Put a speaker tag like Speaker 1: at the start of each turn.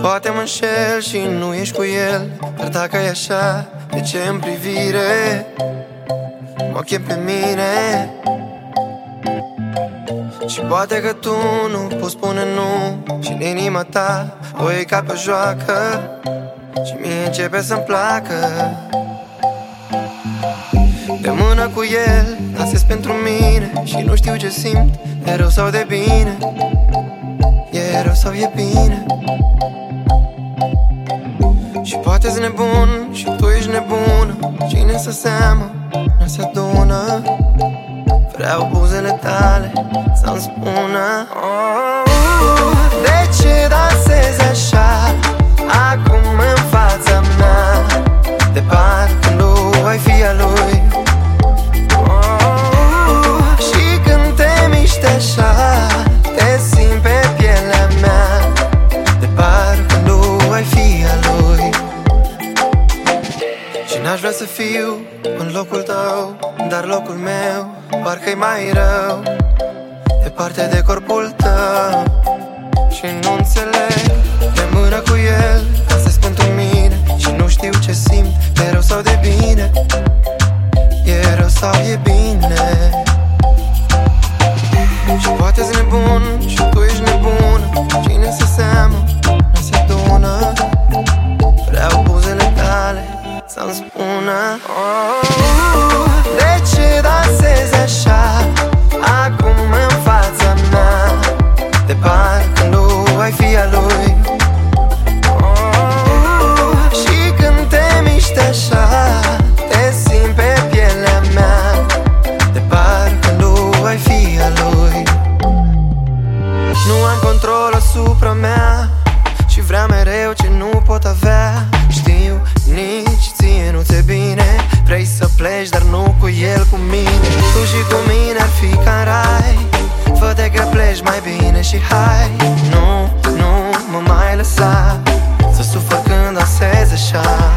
Speaker 1: Poate mă înșel și nu ești cu el Dar dacă e așa, de ce în privire? Mă chem pe mine. Și poate că tu nu poți spune nu Și în inima ta o iei ca pe joacă Și mie începe să-mi placă. De mână cu el, dansez pentru mine Și nu știu ce simt, de rău sau de bine. E rău sau e bine. Și poate nebun și tu ești nebună. Cine să seamă, nu se adună. Vreau buzele tale să-mi spună oh, De ce dansezi n-aș vrea să fiu în locul tău Dar locul meu parcă-i mai rău. Departe de corpul tău Și nu înțeleg. De mână cu el Astăzi pentru mine Și nu știu ce simt De rău sau de bine. E rău sau e bine. Și poate-ți nebun Și să-mi spună. Oh, De ce dansezi așa Acum în fața mea. De parcă nu ai fi a lui. Oh, Și când te miști așa Te simt pe pielea mea. De parcă nu ai fi a lui. Nu am control asupra mea Și vrea mereu ce nu pot avea pleci, dar nu cu el, cu mine. Tu și cu mine ar fi ca rai. Fă-te că pleci mai bine și hai. Nu, nu mă mai lăsa Să sufăr când dansezi așa